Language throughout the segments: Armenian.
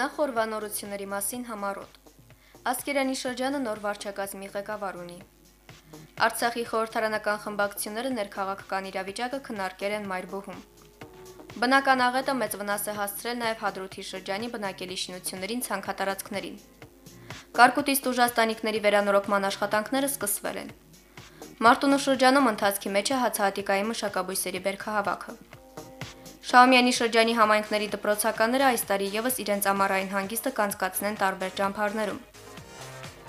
Նախ օրվանորությունների մասին համարոտ։ Ասկերանի շրջանը նոր վարչակազմի ղեկավար ունի։ Արցախի խորհրդարանական խմբակցությունները ներքաղաքական իրավիճակը քննարկել են Մայրբոհում։ Բնական աղետը մեծ վնաս է հասցրել նաև Հադրութի շրջանի բնակելի շինություններին ցանքատարածքներին։ Կարկուտից Տուժաստանիկների վերանորոգման աշխատանքները սկսվել են։ Մարտունու շրջանում ընթացքի մեջ է հացահատիկայի մշակաբույսերի բերքահավաքը։ Շահումյանի շրջանի համայնքների դպրոցականները այս տարի եւս իրենց ամառային հանգիստը կանցկացնեն տարբեր ճամփարներում։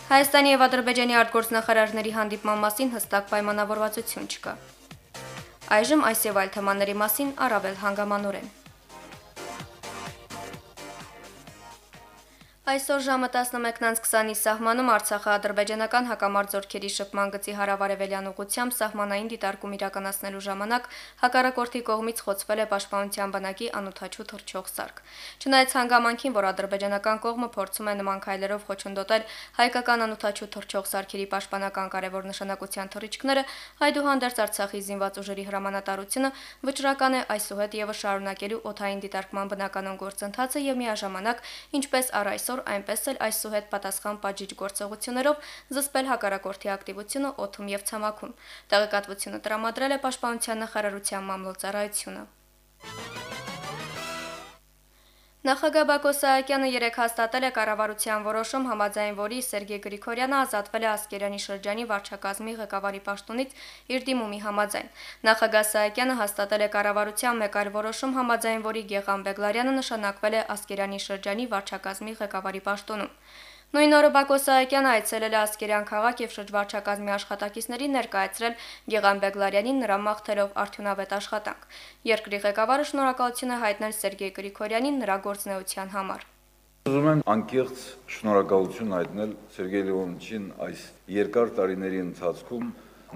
Հայաստանի եւ Ադրբեջանի արտգործնախարարների հանդիպման մասին հստակ պայմանավորվածություն չկա։ Այժմ այս եւ այլ թեմաների մասին առավել հանգամանորեն։ Այսօր ժամը 11:20-ի սահմանում Արցախա-ադրբեջանական հակամարտ զորքերի շփման գծի հարավարևելյան ուղությամբ սահմանային դիտարկում իրականացնելու ժամանակ հակառակորդի կողմից խոցվել է պաշտպանության բանակի անօթաչու թռչող սարք։ Չնայած հանգամանքին, որ ադրբեջանական կողմը փորձում է նման քայլերով խոչընդոտել հայկական անօթաչու թռչող սարքերի պաշտպանական կարևոր նշանակության թռիչքները, այդուհանդերձ Արցախի զինված ուժերի հրամանատարությունը վճռական է այսուհետ եւս շարունակելու օթային դիտարկման բնականon գործընթացը եւ միաժամանակ, ինչպես առ այսօր այսօր, այնպես էլ այսուհետ պատասխան պատժիչ գործողություններով զսպել հակառակորդի ակտիվությունը օթում եւ ցամաքում։ Տեղեկատվությունը տրամադրել է Պաշտպանության նախարարության մամլոյցարայությունը։ Նախագահ Բակո Սահակյանը երեք հաստատել է կառավարության որոշում, համաձայն որի Սերգեյ Գրիգորյանը ազատվել է Ասկերանի շրջանի վարչակազմի ղեկավարի պաշտոնից իր դիմումի համաձայն։ Նախագահ Սահակյանը հաստատել է կառավարության մեկ այլ որոշում, համաձայն որի Գեգամ Բեգլարյանը նշանակվել է Ասկերանի շրջանի վարչակազմի ղեկավարի պաշտոնում։ Նույն օրը Բակո Սահակյանը այցելել է Ասկերյան քաղաք եւ շրջվարչակազմի աշխատակիցներին ներկայացրել Գեգան Բեգլարյանին նրա մաղթելով արդյունավետ աշխատանք։ Երկրի ղեկավարը շնորհակալություն է հայտնել Սերգեյ Գրիգորյանին նրա գործնեության համար։ Ուզում եմ անկեղծ շնորհակալություն հայտնել Սերգեյ Լեոնիչին այս երկար տարիների ընթացքում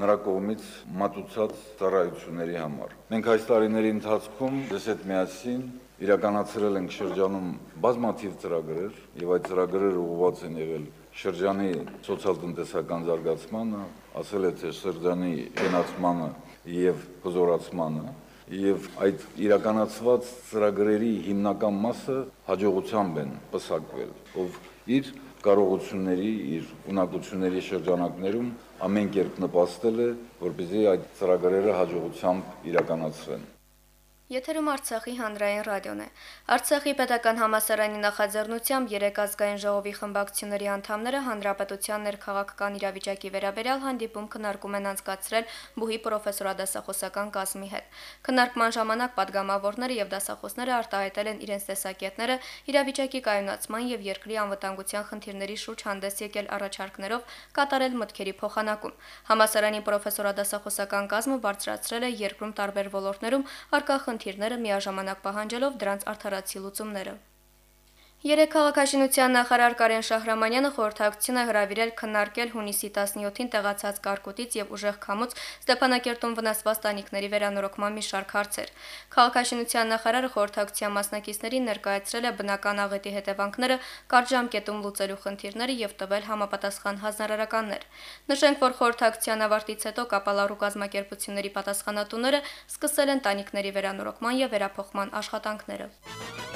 նրա կողմից մատուցած ծառայությունների համար։ Մենք այս տարիների ընթացքում դες հետ միասին իրականացրել ենք շրջանում բազմաթիվ ծրագրեր եւ այդ ծրագրերը ուղղված են եղել շրջանի սոցիալ-տնտեսական զարգացմանը, ասել է թե շրջանի գնացմանը եւ հզորացմանը եւ այդ իրականացված ծրագրերի հիմնական մասը հաջողությամբ են պսակվել, ով իր կարողությունների, իր ունակությունների շրջանակներում ամեն կերպ նպաստել է, որպեսզի այդ ծրագրերը հաջողությամբ իրականացվեն։ Եթերում Արցախի հանրային ռադիոն է։ Արցախի Պետական համասարանի նախաձեռնությամբ երեք ազգային ժողովի խմբակցությունների անդամները հանրապետության ներքաղաքական իրավիճակի վերաբերյալ հանդիպում քննարկում են անցկացրել Բուհի պրոֆեսորադասախոսական կազմի հետ։ Քննարկման ժամանակ падգամավորները եւ դասախոսները արտահայտել են իրենց տեսակետները իրավիճակի կայունացման եւ երկրի անվտանգության խնդիրների շուրջ հանդես եկել առաջարկներով կատարել մտքերի փոխանակում։ Համասարանի պրոֆեսորադասախոսական կազմը բարձրացրել է երկրում տարբեր ոլորտներում արկա խնդիրները միաժամանակ պահանջելով դրանց արդարացի լուծումները։ Երեք քաղաքաշինության նախարար Կարեն Շահրամանյանը խորհրդակցություն է հրավիրել քննարկել հունիսի 17-ին տեղացած կարկուտից եւ ուժեղ քամուց Ստեփանակերտում վնասված տանիքների վերանորոգման մի շարք հարցեր։ Քաղաքաշինության նախարարը խորհրդակցության մասնակիցներին ներկայացրել է բնական աղետի հետևանքները, կարճամկետում լուծելու խնդիրները եւ տվել համապատասխան հանրարարականներ։ Նշենք, որ խորհրդակցության ավարտից հետո կապալառու կազմակերպությունների պատասխանատուները սկսել են տանիքների վերանորոգման եւ վերափոխման աշխատանքները։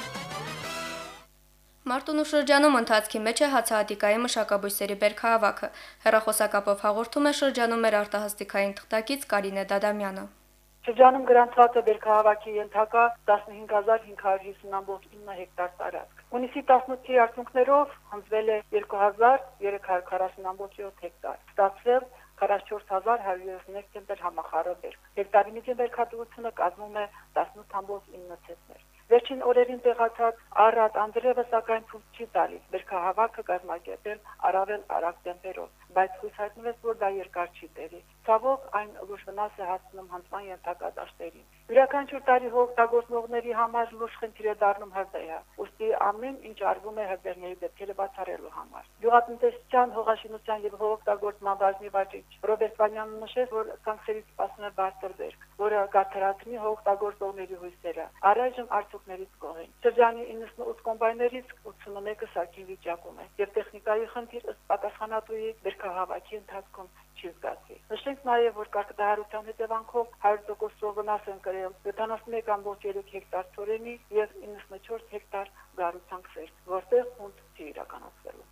Մարտունու շրջանում ընթացքի մեջ է հացահատիկայի մշակաբույսերի բերքահավաքը։ Հերախոսակապով հաղորդում է շրջանում մեր արտահասթիկային թղթակից Կարինե Դադամյանը։ Շրջանում գրանցված է բերքահավաքի ենթակա 15550.9 հեկտար տարածք։ Հունիսի 18-ի արդյունքներով հնձվել է 2340.7 հեկտար։ Ստացվել 44133 ցենտր համախառը բերք։ Հեկտարի միջին բերքատվությունը կազմում է 18.9 ցենտներ։ Վերջին օրերին տեղացած առատ Անդրեևը սակայն ցույց չի տալիս բերքահավաքը կազմակերպել առավել արագ տեմպերով, բայց ցույց հայտնվեց, որ դա երկար չի տևի։ Ցավոք այն լուրջ վնաս է հասցնում հանձնման ենթակա դաշտերին։ Յուրաքանչյուր տարի հողտագործողների համար լուրջ խնդիր է դառնում հրդեհը, ուստի ամեն ինչ արվում է հրդեհների դեպքերը բացառելու համար։ Գյուղատնտեսության, հողաշինության եւ հողօգտագործման բաժնի վարիչ Ռոբերտ Վանյանը նշեց, որ սանքցիից սպասում է բարձր դերք, որը գարթարացնի հողօգտագործողների հույսերը։ Առայժմ արդյունքներից կողին։ Շրջանի 98 կոմբայներից 81-ը սարքի վիճակում է եւ տեխնիկայի խնդիր ըստ պատասխանատուի երկհավաքի ընթացքում չի զգացի։ Նշենք նաև, որ կարգդահարության հետևանքով 100% վնաս են կրել 71.3 հեկտար ծորենի եւ 94 հեկտար գարուցանք սեր, որտեղ հունդ չի իրականացվելու։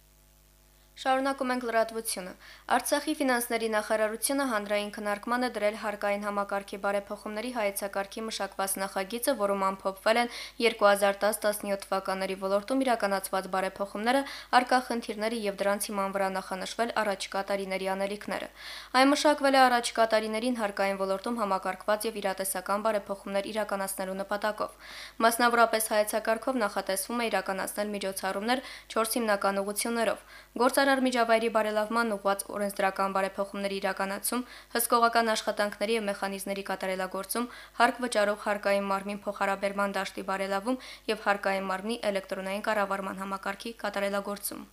Շարունակում ենք լրատվությունը։ Արցախի ֆինանսների նախարարությունը հանրային քննարկման է դրել հարկային համակարգի բարեփոխումների հայեցակարգի մշակված նախագիծը, որում ամփոփվել են 2010-17 թվականների ոլորտում իրականացված բարեփոխումները, արկա խնդիրները եւ դրանց հիման վրա նախանշվել առաջկա տարիների անելիքները։ Այն մշակվել է առաջկա տարիներին հարկային ոլորտում համակարգված եւ իրատեսական բարեփոխումներ իրականացնելու նպատակով։ Մասնավորապես հայեցակարգով նախատեսվում է իրականացնել միջոցառումներ 4 հիմնական ուղղություններով։ Գործ Շինարար միջավայրի բարելավման ուղղված օրենսդրական բարեփոխումների իրականացում, հսկողական աշխատանքների եւ մեխանիզմների կատարելագործում, հարկ վճարող հարկային մարմին փոխհարաբերման դաշտի բարելավում եւ հարկային մարմնի էլեկտրոնային կառավարման համակարգի կատարելագործում։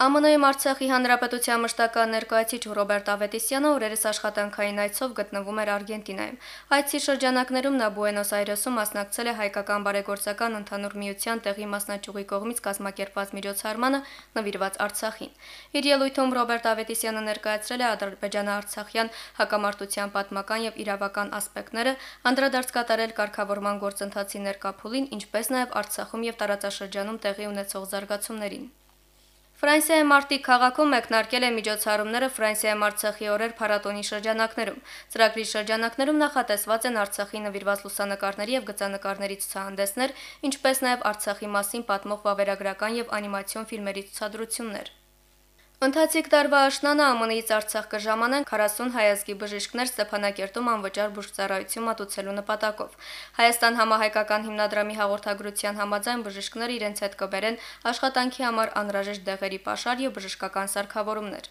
ԱՄՆ-ում Արցախի հանրապետության մշտական ներկայացիչ Ռոբերտ Ավետիսյանը օրերս աշխատանքային այցով գտնվում էր Արգենտինայում։ Այցի շրջանակներում նա Բուենոս Այրեսում մասնակցել է հայկական բարեգործական ընդհանուր միության տեղի մասնաճյուղի կողմից կազմակերպված միջոցառմանը նվիրված Արցախին։ Իր ելույթում Ռոբերտ Ավետիսյանը ներկայացրել է ադրբեջանա-արցախյան հակամարտության պատմական եւ իրավական ասպեկտները, անդրադարձ կատարել կարգավորման գործընթացի ներկայփուլին, ինչպես նաեւ Արցախում եւ տարածաշրջանում տեղի ունեցող զարգացումներին։ Ֆրանսիայի Մարտի քաղաքում մեկնարկել է միջոցառումները Ֆրանսիայի Արցախի օրեր փառատոնի շրջանակներում։ Ծրագրի շրջանակներում նախատեսված են Արցախի նվիրված լուսանկարների եւ գծանկարների ցուցահանդեսներ, ինչպես նաեւ Արցախի մասին պատմող վավերագրական եւ անիմացիոն ֆիլմերի ցուցադրություններ։ Ընթացիկ տարվա աշնանը ԱՄՆ-ից Արցախ կժամանան 40 հայազգի բժիշկներ Ստեփանակերտում անվճար բուժծառայություն մատուցելու նպատակով։ Հայաստան համահայկական հիմնադրամի հաղորդագրության համաձայն բժիշկները իրենց հետ կբերեն աշխատանքի համար անհրաժեշտ դեղերի պաշար եւ բժշկական սարքավորումներ։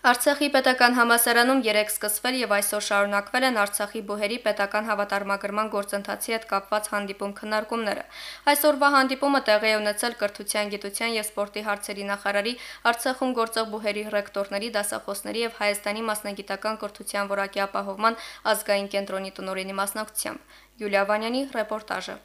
Արցախի պետական համասարանում 3 սկսվել եւ այսօր շարունակվել են Արցախի բուհերի պետական հավատարմագրման գործընթացի հետ կապված հանդիպում քննարկումները։ Այսօրվա հանդիպումը տեղի է ունեցել կրթության, գիտության եւ սպորտի հարցերի նախարարի, Արցախում գործող բուհերի ռեկտորների, դասախոսների եւ Հայաստանի մասնագիտական կրթության որակի ապահովման ազգային կենտրոնի տնօրենի մասնակցությամբ։ Յուլիա Վանյանի ռեպորտաժը։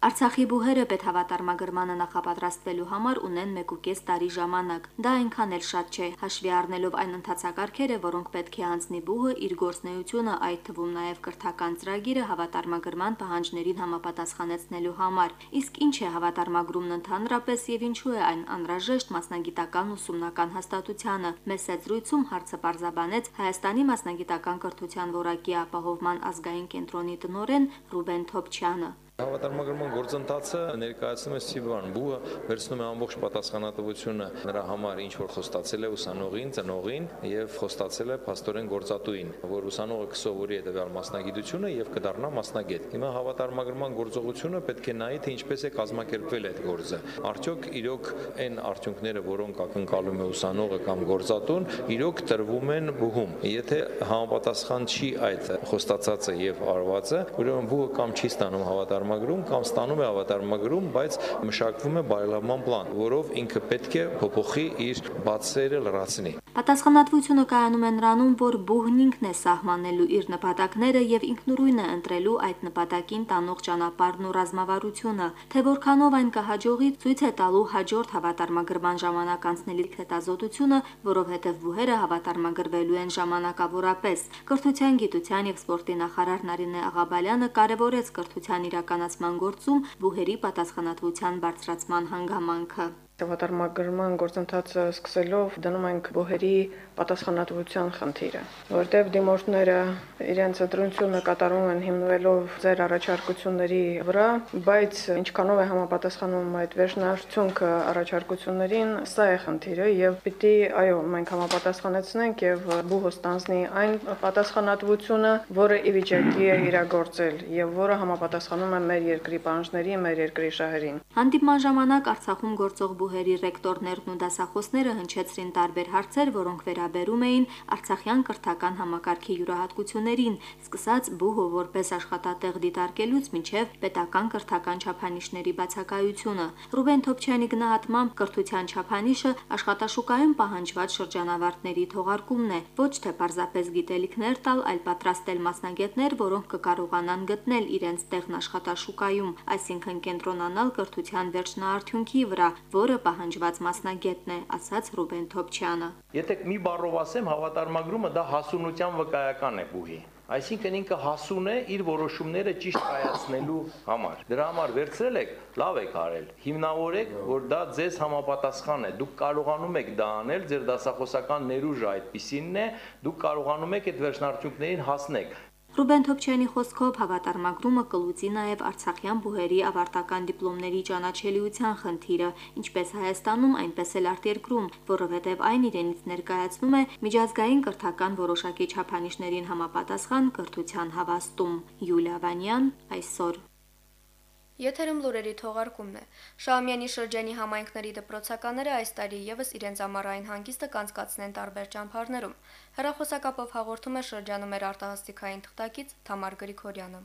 Արցախի բուհերը պետհավատարմագրմանը նախապատրաստվելու համար ունեն 1.5 տարի ժամանակ։ Դա այնքան էլ շատ չէ, հաշվի առնելով այն ընթացակարգերը, որոնք պետք է անցնի բուհը իր գործնեությունը, այդ թվում նաև կրթական ծրագիրը հավատարմագրման պահանջներին համապատասխանեցնելու համար։ Իսկ ինչ է հավատարմագրումն ընդհանրապես եւ ինչու է այն անհրաժեշտ մասնագիտական ուսումնական հաստատությանը։ Մեծ զրույցում հարցը բարձաբանեց Հայաստանի մասնագիտական կրթության որակի ապահովման ազգային կենտրոնի տնօրեն Ռուբեն Թոփչյանը։ Հավատարմագրման գործընթացը ներկայացնում է Սիբան բուհը վերցնում է ամբողջ պատասխանատվությունը նրա համար ինչ որ խոստացել է ուսանողին, ծնողին եւ խոստացել է փաստորեն գործատուին, որ ուսանողը կսովորի հետեւյալ մասնագիտությունը եւ կդառնա մասնագետ։ Հիմա հավատարմագրման գործողությունը պետք է նայի թե ինչպես է կազմակերպվել այդ գործը։ Արդյոք իրոք այն արդյունքները, որոնք ակնկալում է ուսանողը կամ գործատուն, իրոք տրվում են բուհում։ Եթե համապատասխան չի այդ խոստացածը եւ արվածը, ուրեմն բուհը կամ չի ստանում հավատարմ ավատարմագրում կամ ստանում է ավատարմագրում, բայց մշակվում է բարելավման պլան, որով ինքը պետք է փոփոխի իր բացերը լրացնի։ Պատասխանատվությունը կայանում է նրանում, որ բուհն ինքն է սահմանելու իր նպատակները եւ ինքնուրույն է ընտրելու այդ նպատակին տանող ճանապարհն ու ռազմավարությունը, թե որքանով այն կհաջողի ցույց է տալու հաջորդ հավատարմագրման ժամանակ անցնելիք հետազոտությունը, որովհետեւ բուհերը հավատարմագրվելու են ժամանակավորապես։ Կրթության, գիտության եւ սպորտի նախարար Նարինե Աղաբալյանը կարևորեց կրթության իրականացման գործում բուհերի պատասխանատվության բարձրացման հանգամանքը Հավատարմագրման գործընթացը սկսելով դնում ենք բոհերի պատասխանատվության խնդիրը, որտեղ դիմորդները իրենց ընտրությունը կատարում են հիմնվելով ձեր առաջարկությունների վրա, բայց ինչքանով է համապատասխանում այդ վերջնարդյունքը առաջարկություններին, սա է խնդիրը եւ պիտի այո, մենք համապատասխանեցնենք եւ բուհը ստանձնի այն պատասխանատվությունը, որը ի վիճակի է իրագործել եւ որը համապատասխանում է մեր երկրի պահանջների, մեր երկրի շահերին։ Հանդիպման ժամանակ Արցախում գործող բուհերի ռեկտորներն ու դասախոսները հնչեցրին տարբեր հարցեր, որոնք վերաբերում էին Արցախյան կրթական համակարգի յուրահատկություններին, սկսած բուհը որպես աշխատատեղ դիտարկելուց մինչև պետական կրթական չափանիշների բացակայությունը։ Ռուբեն Թոփչյանի գնահատմամբ կրթության չափանիշը աշխատաշուկայում պահանջված շրջանավարտների թողարկումն է, ոչ թե պարզապես գիտելիքներ տալ, այլ պատրաստել մասնագետներ, որոնք կկարողանան գտնել իրենց տեղն աշխատաշուկայում, այսինքն կենտրոնանալ կրթության վերջնաարդյունքի վրա, որը պահանջված մասնագետն է, ասաց Ռուբեն Թոփչյանը։ Եթե մի բառով ասեմ, հավատարմագրումը դա հասունության վկայական է բուհի։ Այսինքն ինքը հասուն է իր որոշումները ճիշտ կայացնելու համար։ Դրա համար վերցրել եք, լավ եք արել։ Հիմնավորեք, որ դա ձեզ համապատասխան է։ Դուք կարողանում եք դա անել, ձեր դասախոսական ներուժը այդպիսինն է, դուք կարողանում եք այդ վերջնարդյունքներին հասնել։ Ռուբեն Թոփչյանի խոսքով հավատարմագրումը կլուծի նաև Արցախյան բուհերի ավարտական դիպլոմների ճանաչելիության խնդիրը, ինչպես Հայաստանում, այնպես էլ արտերկրում, որովհետև այն իրենից ներկայացնում է միջազգային կրթական որոշակի չափանիշներին համապատասխան կրթության հավաստում։ Յուլիա Վանյան այսօր Եթերում լուրերի թողարկումն է։ Շահումյանի շրջանի համայնքների դպրոցականները այս տարի եւս իրենց ամառային հանգիստը կանցկացնեն տարբեր ճամփարներում։ Հերախոսակապով հաղորդում է շրջանում մեր արտահասթիկային թղթակից Թամար Գրիգորյանը։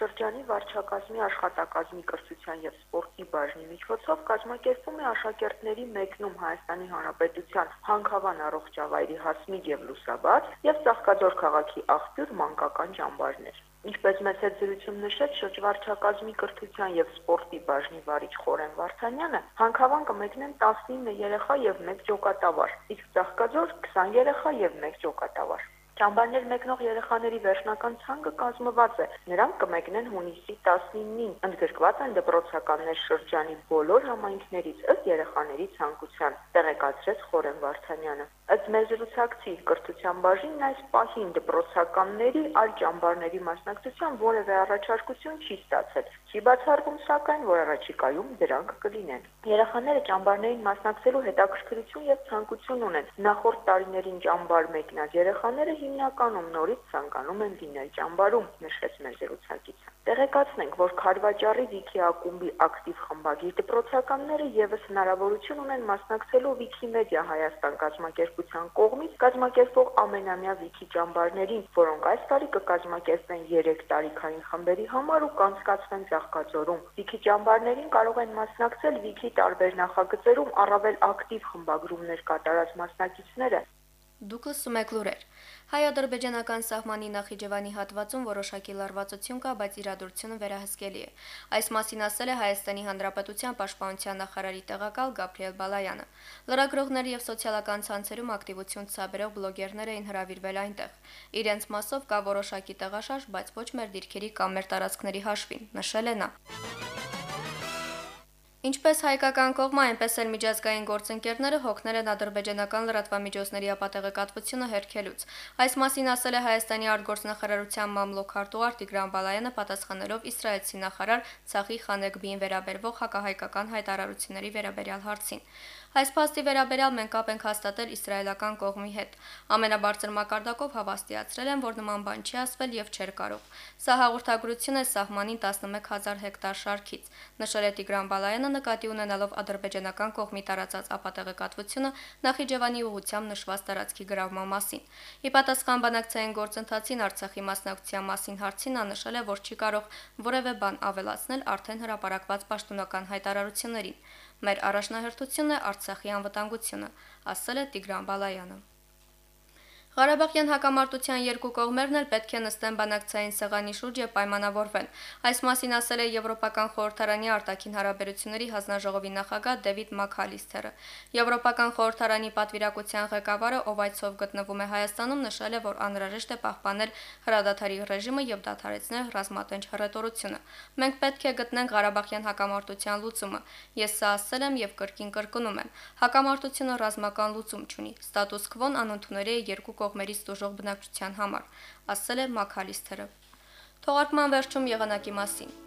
Շրջանի վարչակազմի աշխատակազմի կրթության եւ սպորտի բաժնի միջոցով կազմակերպվում է աշակերտների մեկնում Հայաստանի Հանրապետության Հանքավան առողջավայրի Հասմիկ եւ Լուսաբաց եւ Ծաղկաձոր քաղաքի աղբյուր մանկական ճամբարներ։ Ինչպես մեծ զրույցում նշեց շրջվարչակազմի կրթության եւ սպորտի բաժնի վարիչ Խորեն Վարդանյանը, հանքավան կմեկնեն 19 երեխա եւ 1 ջոկատավար, իսկ Ծաղկաձոր 20 երեխա եւ 1 ջոկատավար։ Ճամբարներ մեկնող երեխաների վերջնական ցանկը կազմված է։ Նրանք կմեկնեն հունիսի 19-ին։ Ընդգրկված են դպրոցականներ շրջանի բոլոր համայնքներից ըստ երեխաների ցանկության, տեղեկացրեց Խորեն Վարդանյանը։ Ըստ մեզրուցակցի կրթության բաժինն այս պահին դպրոցականների այլ ճամբարների մասնակցության որևէ առաջարկություն չի ստացել։ Չի բացառվում սակայն, որ առաջիկայում դրանք կլինեն։ Երեխաները ճամբարներին մասնակցելու հետաքրքրություն եւ ցանկություն ունեն։ Նախորդ տարիներին ճամբար մեկնած երեխաները հիմնականում նորից ցանկանում են լինել ճամբարում, նշեց մեր զրուցակիցը։ Տեղեկացնենք, որ Խարվաճարի Վիքի ակումբի ակտիվ խմբագիր դպրոցականները եւս հնարավորություն ունեն մասնակցելու Wikimedia Հայաստան կազմակերպության կողմից կազմակերպող ամենամյա Wiki ճամբարներին, որոնք այս տարի կկազմակերպեն 3 տարիքային խմբերի համար ու կանցկացվեն Ծաղկաձորում։ Wiki ճամբարներին կարող են մասնակցել Wiki տարբեր նախագծերում առավել ակտիվ խմբագրումներ կատարած մասնակիցները Դուք լսում եք լուրեր։ Հայ-ադրբեջանական սահմանի Նախիջևանի հատվածում որոշակի լարվածություն կա, բայց իրադրությունը վերահսկելի է։ Այս մասին ասել է Հայաստանի Հանրապետության Պաշտպանության նախարարի տեղակալ Գաբրիել Բալայանը։ Լրագրողներ եւ սոցիալական ցանցերում ակտիվություն ցաբերող բլոգերներ էին հրավիրվել այնտեղ։ Իրենց մասով կա որոշակի տեղաշարժ, բայց ոչ մեր դիրքերի կամ մեր տարածքների հաշվին, նշել է նա։ Ինչպես հայկական կողմը, այնպես էլ միջազգային գործընկերները հոգնել են ադրբեջանական լրատվամիջոցների ապատեղեկատվությունը հերքելուց։ Այս մասին ասել է Հայաստանի արտգործնախարարության մամլոքարտուղար Տիգրան Բալայանը պատասխանելով իսրայելցի նախարար Ցախի Խանեգբիին վերաբերվող հակահայկական հայտարարությունների վերաբերյալ հարցին։ Այս փաստի վերաբերյալ մենք կապ ենք հաստատել իսրայելական կողմի հետ։ Ամենաբարձր մակարդակով հավաստիացրել են, որ նման բան չի ասվել եւ չէր կարող։ Սա հաղորդագրություն է սահմանին 11000 հեկտար շարքից, նշել է Տիգրան Բալայանը նկատի ունենալով ադրբեջանական կողմի տարածած ապատեղեկատվությունը Նախիջևանի ուղությամբ նշված տարածքի գրավման մասին։ Ի պատասխան բանակցային գործընթացին Արցախի մասնակցության մասին հարցին նա նշել է, որ չի կարող որևէ բան ավելացնել արդեն հրապարակված պաշտոնական հայտարարություններին։ Մեր առաջնահերթությունն է Արցախի անվտանգությունը, ասել է Տիգրան Բալայանը։ Ղարաբաղյան հակամարտության երկու կողմերն էլ պետք է նստեն բանակցային սեղանի շուրջ եւ պայմանավորվեն։ Այս մասին ասել է Եվրոպական խորհրդարանի արտաքին հարաբերությունների հանձնաժողովի նախագահ Դեվիդ Մաքալիստերը։ Եվրոպական խորհրդարանի պատվիրակության ղեկավարը, ով այցով գտնվում է Հայաստանում, նշել է, որ անհրաժեշտ է պահպանել հրադադարի ռեժիմը եւ դադարեցնել ռազմատենչ հռետորությունը։ Մենք պետք է գտնենք Ղարաբաղյան հակամարտության լուծումը։ Ես սա ասել եմ եւ կրկին կրկնում եմ։ Հակամարտությունը ռազմական լուծում չունի։ Ստատուս քվոն անընդունելի է երկու կողմերից դժող բնակչության համար, ասել է Մաքալիստերը։ Թողարկման վերջում եղանակի մասին։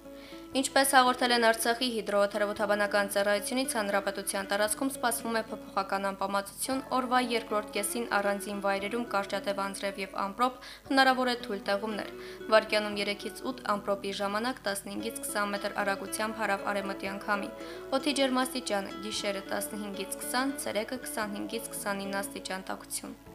Ինչպես հաղորդել են Արցախի հիդրոթերապևտաբանական ծառայությունից, հանրապետության տարածքում սպասվում է փոփոխական անպամացություն, օրվա երկրորդ կեսին առանձին վայրերում կարճատև անձրև եւ ամպրոպ, հնարավոր է թույլ տեղումներ։ Վարկյանում 3-ից 8 ամպրոպի ժամանակ 15-ից 20 մետր արագությամբ հարավ արևմտյան քամի։ Օդի ջերմաստիճանը՝ գիշերը 15-ից 20, ցերեկը 25-ից 29 աստիճան տաքություն։